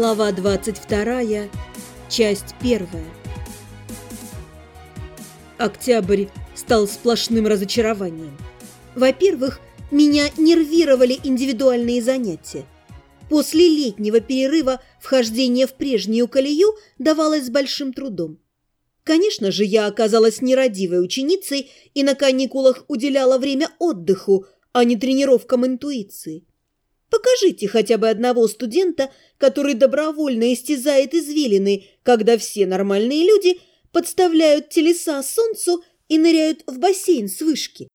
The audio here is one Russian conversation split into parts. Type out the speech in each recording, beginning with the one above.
Глава 22, часть 1. Октябрь стал сплошным разочарованием. Во-первых, меня нервировали индивидуальные занятия. После летнего перерыва вхождение в прежнюю колею давалось с большим трудом. Конечно же, я оказалась нерадивой ученицей и на каникулах уделяла время отдыху, а не тренировкам интуиции. Покажите хотя бы одного студента, который добровольно истязает извилины, когда все нормальные люди подставляют телеса солнцу и ныряют в бассейн с вышки.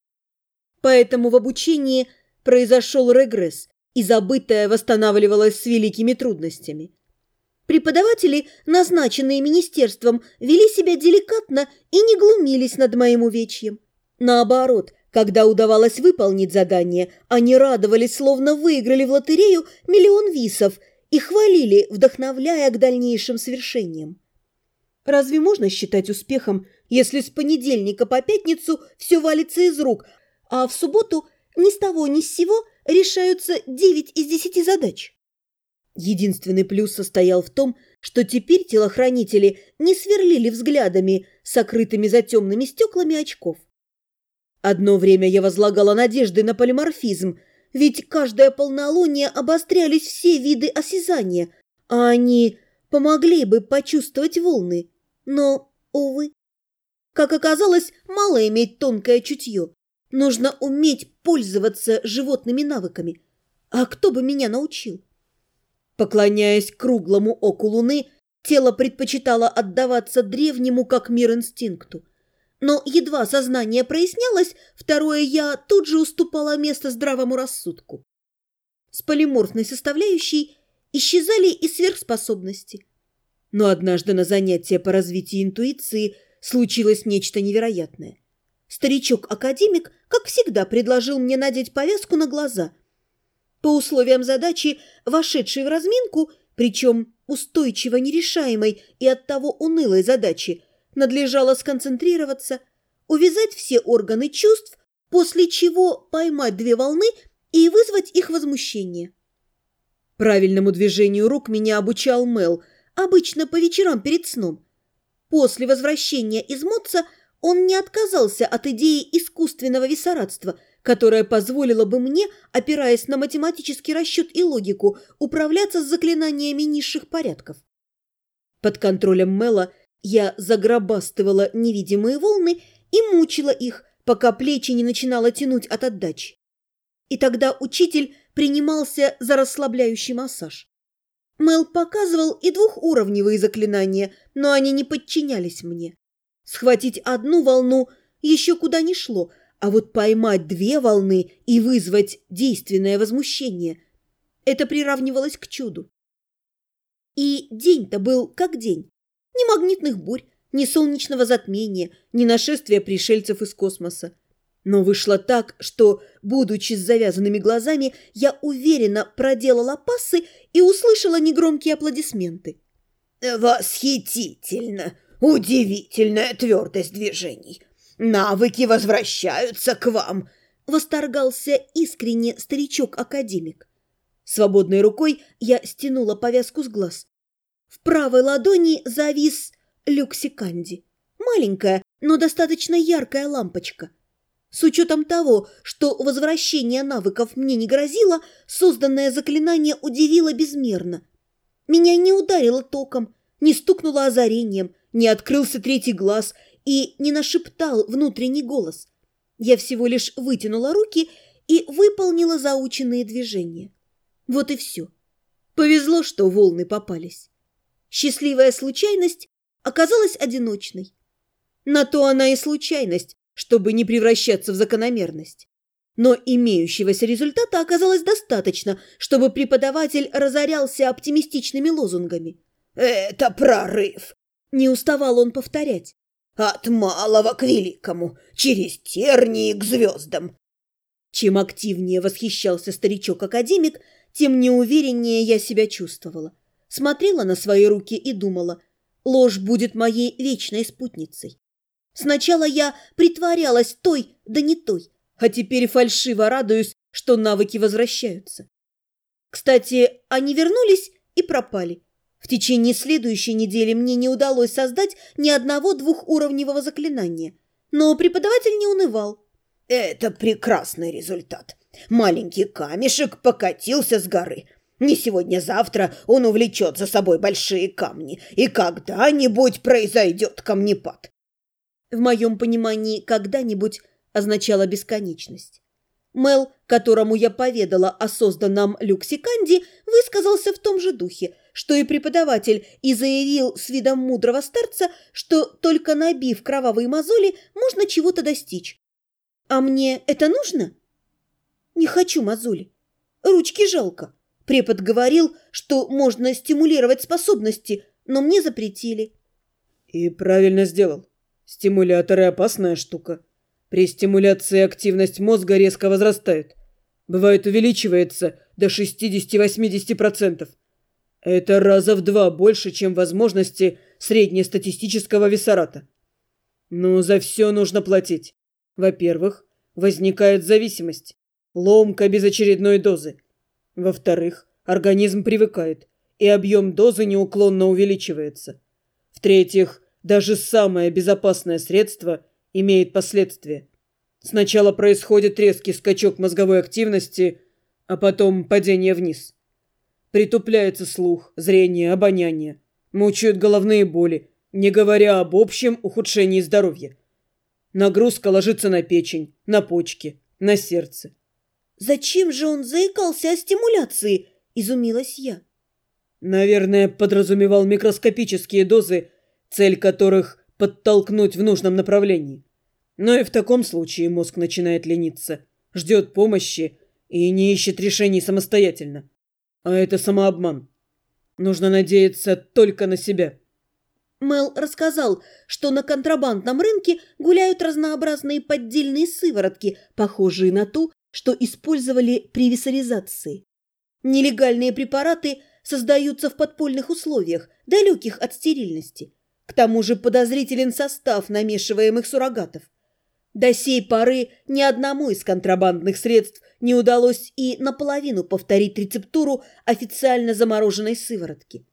Поэтому в обучении произошел регресс, и забытое восстанавливалось с великими трудностями. Преподаватели, назначенные министерством, вели себя деликатно и не глумились над моим увечьем. Наоборот, когда удавалось выполнить задание, они радовались, словно выиграли в лотерею миллион висов и хвалили, вдохновляя к дальнейшим свершениям. Разве можно считать успехом, если с понедельника по пятницу все валится из рук, а в субботу ни с того ни с сего решаются 9 из 10 задач? Единственный плюс состоял в том, что теперь телохранители не сверлили взглядами, сокрытыми за темными стеклами очков. Одно время я возлагала надежды на полиморфизм, ведь каждое полнолуние обострялись все виды осязания, а они помогли бы почувствовать волны. Но, увы. Как оказалось, мало иметь тонкое чутье. Нужно уметь пользоваться животными навыками. А кто бы меня научил? Поклоняясь круглому оку луны, тело предпочитало отдаваться древнему, как мир, инстинкту – но едва сознание прояснялось, второе «я» тут же уступало место здравому рассудку. С полиморфной составляющей исчезали и сверхспособности. Но однажды на занятие по развитию интуиции случилось нечто невероятное. Старичок-академик, как всегда, предложил мне надеть повязку на глаза. По условиям задачи, вошедшей в разминку, причем устойчиво нерешаемой и оттого унылой задачи, надлежало сконцентрироваться, увязать все органы чувств, после чего поймать две волны и вызвать их возмущение. Правильному движению рук меня обучал Мел, обычно по вечерам перед сном. После возвращения из Моца он не отказался от идеи искусственного виссарадства, которая позволила бы мне, опираясь на математический расчет и логику, управляться с заклинаниями низших порядков. Под контролем Мела – я загробастывала невидимые волны и мучила их, пока плечи не начинало тянуть от отдачи. И тогда учитель принимался за расслабляющий массаж. Мел показывал и двухуровневые заклинания, но они не подчинялись мне. Схватить одну волну еще куда ни шло, а вот поймать две волны и вызвать действенное возмущение – это приравнивалось к чуду. И день-то был как день. Ни магнитных бурь, ни солнечного затмения, ни нашествия пришельцев из космоса. Но вышло так, что, будучи с завязанными глазами, я уверенно проделала пассы и услышала негромкие аплодисменты. «Восхитительно! Удивительная твердость движений! Навыки возвращаются к вам!» — восторгался искренне старичок-академик. Свободной рукой я стянула повязку с глаз. В правой ладони завис люксиканди. Маленькая, но достаточно яркая лампочка. С учетом того, что возвращение навыков мне не грозило, созданное заклинание удивило безмерно. Меня не ударило током, не стукнуло озарением, не открылся третий глаз и не нашептал внутренний голос. Я всего лишь вытянула руки и выполнила заученные движения. Вот и все. Повезло, что волны попались. Счастливая случайность оказалась одиночной. На то она и случайность, чтобы не превращаться в закономерность. Но имеющегося результата оказалось достаточно, чтобы преподаватель разорялся оптимистичными лозунгами. «Это прорыв!» – не уставал он повторять. «От малого к великому, через тернии к звездам!» Чем активнее восхищался старичок-академик, тем неувереннее я себя чувствовала смотрела на свои руки и думала, ложь будет моей вечной спутницей. Сначала я притворялась той, да не той, а теперь фальшиво радуюсь, что навыки возвращаются. Кстати, они вернулись и пропали. В течение следующей недели мне не удалось создать ни одного двухуровневого заклинания. Но преподаватель не унывал. «Это прекрасный результат. Маленький камешек покатился с горы. Не сегодня-завтра он увлечет за собой большие камни, и когда-нибудь произойдет камнепад». В моем понимании «когда-нибудь» означало бесконечность. Мел, которому я поведала о созданном люксиканде, высказался в том же духе, что и преподаватель, и заявил с видом мудрого старца, что только набив кровавые мозоли, можно чего-то достичь. А мне это нужно? Не хочу мозоли. Ручки жалко. Препод говорил, что можно стимулировать способности, но мне запретили. И правильно сделал. Стимуляторы – опасная штука. При стимуляции активность мозга резко возрастает. Бывает увеличивается до 60-80%. Это раза в два больше, чем возможности среднестатистического виссарата. Но за все нужно платить. Во-первых, возникает зависимость. Ломка без очередной дозы. Во-вторых, организм привыкает, и объем дозы неуклонно увеличивается. В-третьих, даже самое безопасное средство – имеет последствия. Сначала происходит резкий скачок мозговой активности, а потом падение вниз. Притупляется слух, зрение, обоняние. Мучают головные боли, не говоря об общем ухудшении здоровья. Нагрузка ложится на печень, на почки, на сердце. «Зачем же он заикался о стимуляции?» – изумилась я. Наверное, подразумевал микроскопические дозы, цель которых – подтолкнуть в нужном направлении. Но и в таком случае мозг начинает лениться, ждет помощи и не ищет решений самостоятельно. А это самообман. Нужно надеяться только на себя. Мел рассказал, что на контрабандном рынке гуляют разнообразные поддельные сыворотки, похожие на ту, что использовали при виссаризации. Нелегальные препараты создаются в подпольных условиях, далеких от стерильности. К тому же подозрителен состав намешиваемых суррогатов. До сей поры ни одному из контрабандных средств не удалось и наполовину повторить рецептуру официально замороженной сыворотки.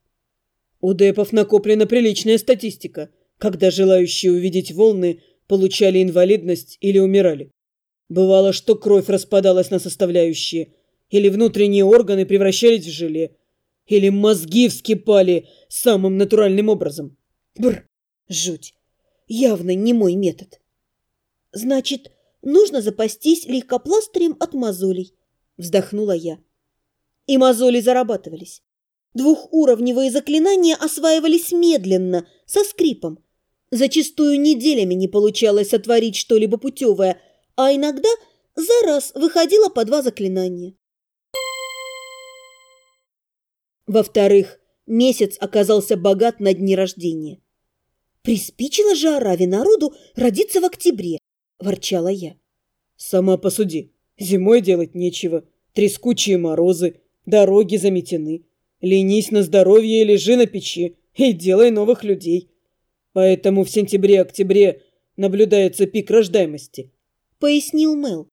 У депов накоплена приличная статистика, когда желающие увидеть волны получали инвалидность или умирали. Бывало, что кровь распадалась на составляющие, или внутренние органы превращались в желе, или мозги вскипали самым натуральным образом. Бр, жуть. Явно не мой метод. Значит, нужно запастись легкопластырем от мозолей, вздохнула я. И мозоли зарабатывались. Двухуровневые заклинания осваивались медленно, со скрипом. Зачастую неделями не получалось сотворить что-либо путевое, а иногда за раз выходило по два заклинания. Во-вторых, месяц оказался богат на дни рождения. «Приспичило же Араве народу родиться в октябре», – ворчала я. «Сама посуди. Зимой делать нечего. Трескучие морозы, дороги заметены. Ленись на здоровье и лежи на печи, и делай новых людей. Поэтому в сентябре-октябре наблюдается пик рождаемости», – пояснил Мел.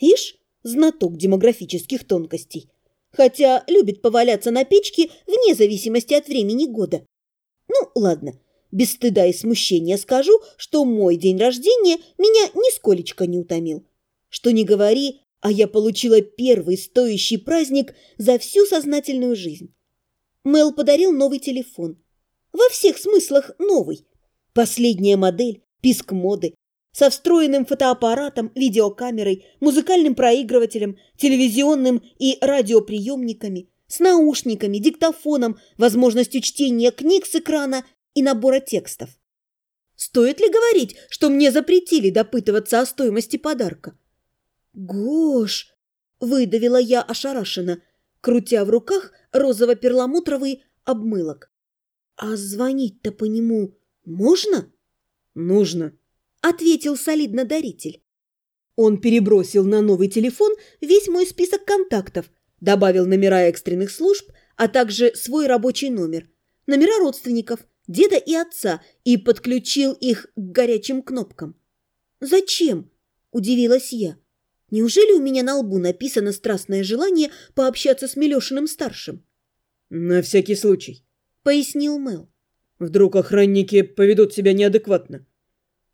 «Ишь, знаток демографических тонкостей. Хотя любит поваляться на печке вне зависимости от времени года. Ну, ладно» без стыда и смущения скажу, что мой день рождения меня нисколечко не утомил. Что не говори, а я получила первый стоящий праздник за всю сознательную жизнь. Мел подарил новый телефон. Во всех смыслах новый. Последняя модель, писк моды, со встроенным фотоаппаратом, видеокамерой, музыкальным проигрывателем, телевизионным и радиоприемниками, с наушниками, диктофоном, возможностью чтения книг с экрана и набора текстов. Стоит ли говорить, что мне запретили допытываться о стоимости подарка? «Гош!» – выдавила я ошарашенно, крутя в руках розово-перламутровый обмылок. «А звонить-то по нему можно?» «Нужно», – ответил солидно даритель. Он перебросил на новый телефон весь мой список контактов, добавил номера экстренных служб, а также свой рабочий номер, номера родственников – деда и отца и подключил их к горячим кнопкам. «Зачем?» – удивилась я. «Неужели у меня на лбу написано страстное желание пообщаться с Милешиным-старшим?» «На всякий случай», – пояснил Мэл. Вдруг охранники поведут себя неадекватно,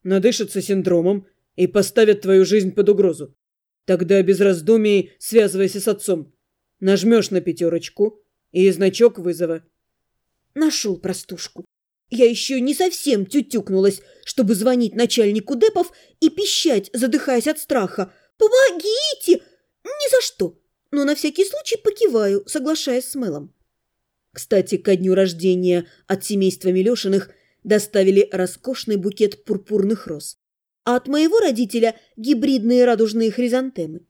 надышатся синдромом и поставят твою жизнь под угрозу. Тогда без раздумий связывайся с отцом. Нажмешь на пятерочку и значок вызова. Нашел простушку. Я еще не совсем тютюкнулась, чтобы звонить начальнику депов и пищать, задыхаясь от страха. «Помогите!» «Ни за что!» Но на всякий случай покиваю, соглашаясь с Мэлом. Кстати, ко дню рождения от семейства Милешиных доставили роскошный букет пурпурных роз, а от моего родителя гибридные радужные хризантемы.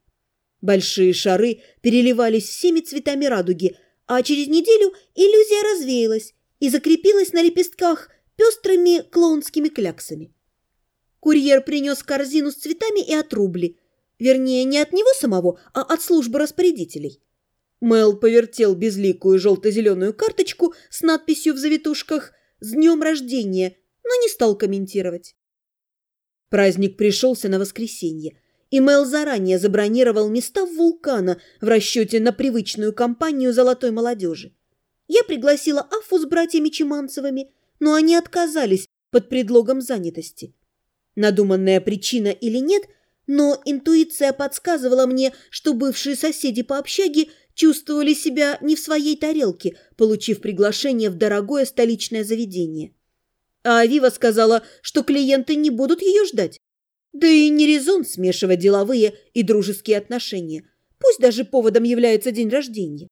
Большие шары переливались всеми цветами радуги, а через неделю иллюзия развеялась и закрепилась на лепестках пестрыми клоунскими кляксами. Курьер принес корзину с цветами и отрубли, вернее, не от него самого, а от службы распорядителей. Мэл повертел безликую желто-зеленую карточку с надписью в завитушках «С днем рождения», но не стал комментировать. Праздник пришелся на воскресенье, и Мэл заранее забронировал места в вулкана в расчете на привычную компанию золотой молодежи. Я пригласила Афу с братьями Чеманцевыми, но они отказались под предлогом занятости. Надуманная причина или нет, но интуиция подсказывала мне, что бывшие соседи по общаге – чувствовали себя не в своей тарелке, получив приглашение в дорогое столичное заведение. А Авива сказала, что клиенты не будут ее ждать. Да и не резон смешивать деловые и дружеские отношения, пусть даже поводом является день рождения.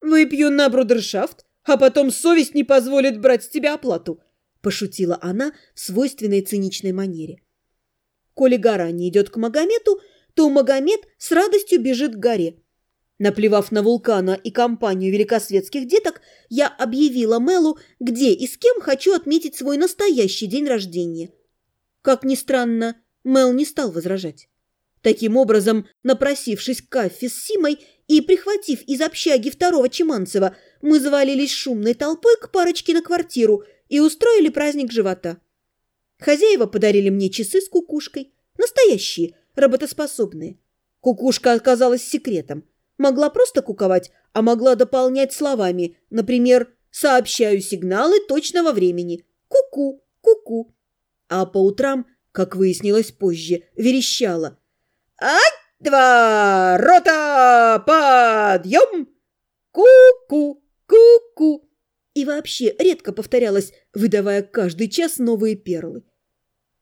«Выпью на брудершафт, а потом совесть не позволит брать с тебя оплату», пошутила она в свойственной циничной манере. Коли гора не идет к Магомету, то Магомед с радостью бежит к горе – Наплевав на вулкана и компанию великосветских деток, я объявила Мелу, где и с кем хочу отметить свой настоящий день рождения. Как ни странно, Мел не стал возражать. Таким образом, напросившись к Кафе с Симой и прихватив из общаги второго Чеманцева, мы завалились шумной толпой к парочке на квартиру и устроили праздник живота. Хозяева подарили мне часы с кукушкой. Настоящие, работоспособные. Кукушка оказалась секретом – Могла просто куковать, а могла дополнять словами, например, «сообщаю сигналы точного времени», «ку-ку», «ку-ку». А по утрам, как выяснилось позже, верещала «Ать-два! Рота! Подъем! Ку-ку! Ку-ку!» И вообще редко повторялась, выдавая каждый час новые перлы.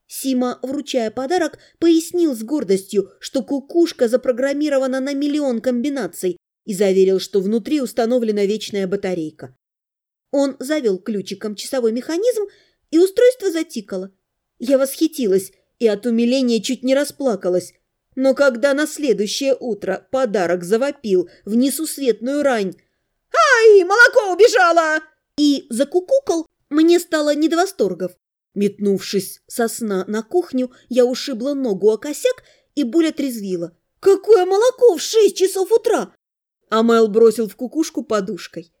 Сима, вручая подарок, пояснил с гордостью, что кукушка запрограммирована на миллион комбинаций и заверил, что внутри установлена вечная батарейка. Он завел ключиком часовой механизм, и устройство затикало. Я восхитилась и от умиления чуть не расплакалась. Но когда на следующее утро подарок завопил в несусветную рань «Ай, молоко убежало!» и закукукал, мне стало не до восторгов. Метнувшись со сна на кухню, я ушибла ногу о косяк, и боль отрезвила. «Какое молоко в шесть часов утра!» А бросил в кукушку подушкой.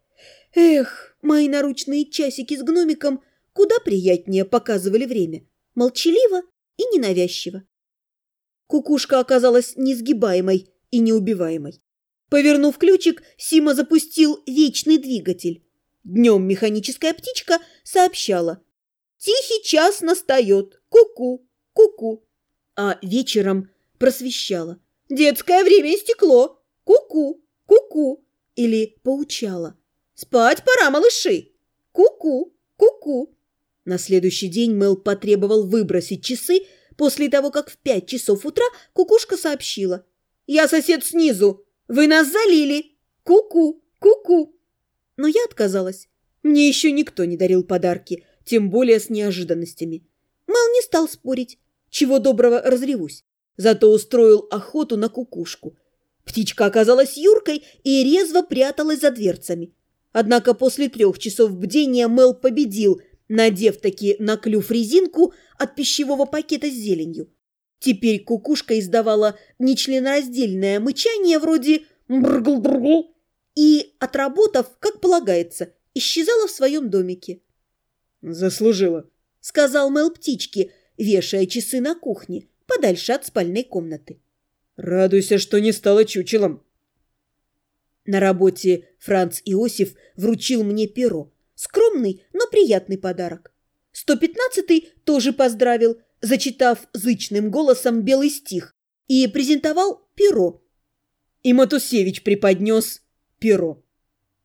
Эх, мои наручные часики с гномиком куда приятнее показывали время. Молчаливо и ненавязчиво. Кукушка оказалась несгибаемой и неубиваемой. Повернув ключик, Сима запустил вечный двигатель. Днем механическая птичка сообщала – Тихий час настает. Ку-ку, ку-ку. А вечером просвещала. Детское время истекло. Ку-ку, ку-ку. Или поучала. Спать пора, малыши. Ку-ку, ку-ку. На следующий день Мэл потребовал выбросить часы после того, как в пять часов утра кукушка сообщила. «Я сосед снизу. Вы нас залили. Ку-ку, ку-ку». Но я отказалась. Мне еще никто не дарил подарки – тем более с неожиданностями. Мал не стал спорить. Чего доброго разревусь. Зато устроил охоту на кукушку. Птичка оказалась юркой и резво пряталась за дверцами. Однако после трех часов бдения Мел победил, надев таки на клюв резинку от пищевого пакета с зеленью. Теперь кукушка издавала нечленораздельное мычание вроде «бргл-бргл» и, отработав, как полагается, исчезала в своем домике. «Заслужила», — сказал Мэл птичке, вешая часы на кухне, подальше от спальной комнаты. «Радуйся, что не стала чучелом». На работе Франц Иосиф вручил мне перо. Скромный, но приятный подарок. 115-й тоже поздравил, зачитав зычным голосом белый стих и презентовал перо. И Матусевич преподнес перо.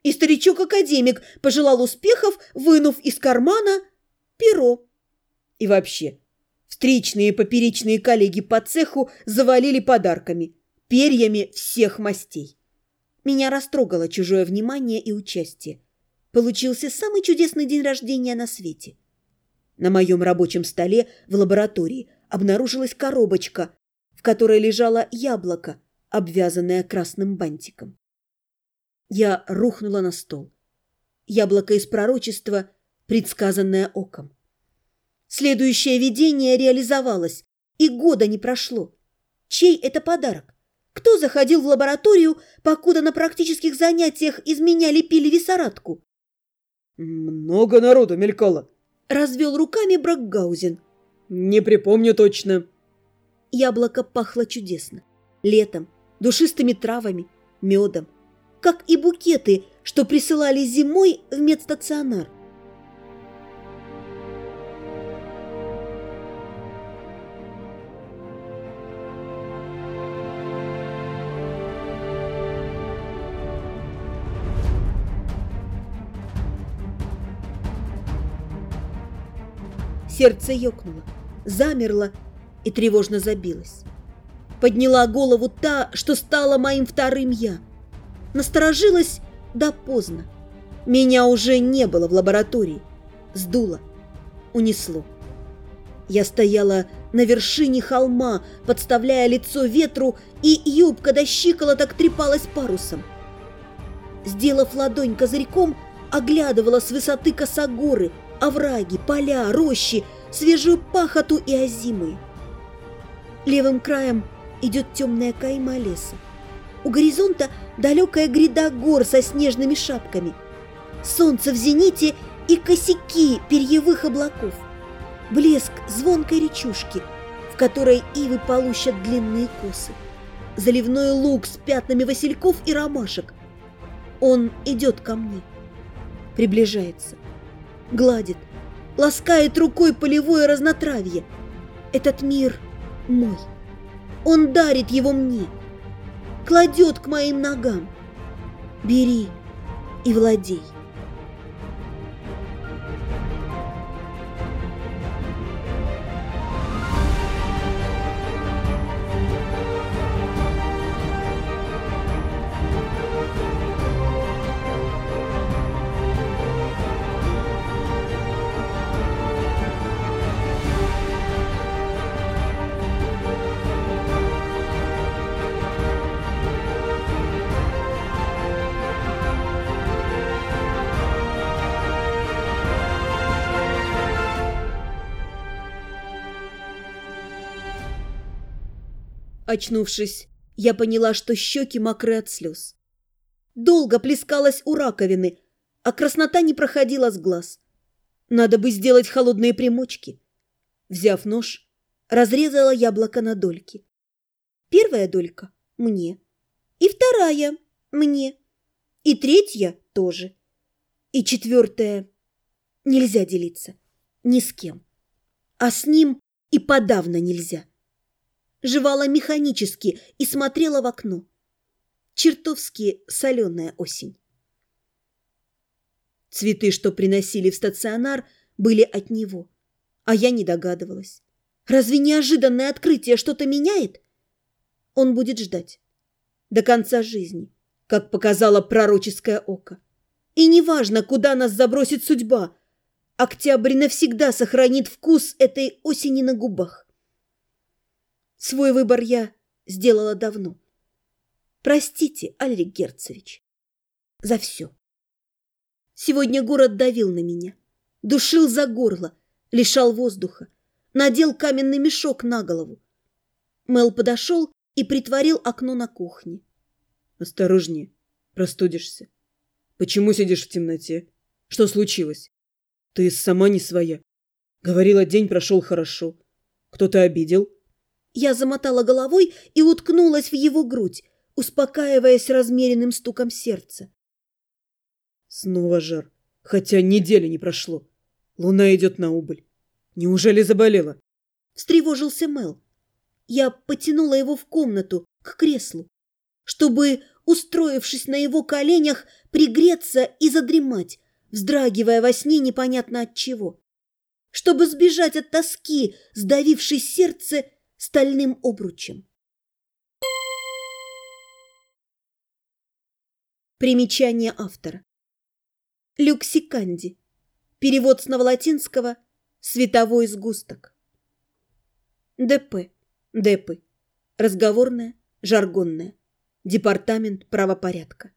И старичок-академик пожелал успехов, вынув из кармана перо. И вообще, встречные и поперечные коллеги по цеху завалили подарками, перьями всех мастей. Меня растрогало чужое внимание и участие. Получился самый чудесный день рождения на свете. На моем рабочем столе в лаборатории обнаружилась коробочка, в которой лежало яблоко, обвязанное красным бантиком. Я рухнула на стол. Яблоко из пророчества, предсказанное оком. Следующее видение реализовалось, и года не прошло. Чей это подарок? Кто заходил в лабораторию, покуда на практических занятиях из меня лепили висорадку? «Много народу мелькало», — развел руками Бракгаузен. «Не припомню точно». Яблоко пахло чудесно. Летом, душистыми травами, медом как и букеты, что присылали зимой в медстационар. Сердце ёкнуло, замерло и тревожно забилось. Подняла голову та, что стала моим вторым «я». Насторожилась, да поздно. Меня уже не было в лаборатории. Сдуло. Унесло. Я стояла на вершине холма, подставляя лицо ветру, и юбка до щиколоток трепалась парусом. Сделав ладонь козырьком, оглядывала с высоты косогоры, овраги, поля, рощи, свежую пахоту и озимые. Левым краем идет темная кайма леса. У горизонта далекая гряда гор со снежными шапками. Солнце в зените и косяки перьевых облаков. Блеск звонкой речушки, в которой ивы полущат длинные косы. Заливной луг с пятнами васильков и ромашек. Он идет ко мне. Приближается. Гладит. Ласкает рукой полевое разнотравье. Этот мир мой. Он дарит его мне кладет к моим ногам. Бери и владей. Очнувшись, я поняла, что щеки мокры от слез. Долго плескалась у раковины, а краснота не проходила с глаз. Надо бы сделать холодные примочки. Взяв нож, разрезала яблоко на дольки. Первая долька – мне. И вторая – мне. И третья – тоже. И четвертая – нельзя делиться. Ни с кем. А с ним и подавно нельзя жевала механически и смотрела в окно. Чертовски соленая осень. Цветы, что приносили в стационар, были от него, а я не догадывалась. Разве неожиданное открытие что-то меняет? Он будет ждать. До конца жизни, как показало пророческое око. И неважно, куда нас забросит судьба, октябрь навсегда сохранит вкус этой осени на губах. Свой выбор я сделала давно. Простите, Алик Герцевич, за все. Сегодня город давил на меня, душил за горло, лишал воздуха, надел каменный мешок на голову. Мел подошел и притворил окно на кухне. «Осторожнее, простудишься. Почему сидишь в темноте? Что случилось? Ты сама не своя. Говорила, день прошел хорошо. Кто-то обидел?» Я замотала головой и уткнулась в его грудь, успокаиваясь размеренным стуком сердца. Снова жар, хотя недели не прошло. Луна идет на убыль. Неужели заболела? Встревожился Мел. Я потянула его в комнату, к креслу, чтобы, устроившись на его коленях, пригреться и задремать, вздрагивая во сне непонятно от чего. Чтобы сбежать от тоски, сдавившей сердце стальным обручем. Примечание автора. Люксиканди. Перевод с новолатинского «Световой сгусток». ДП. ДЭПы. Разговорная, жаргонная. Департамент правопорядка.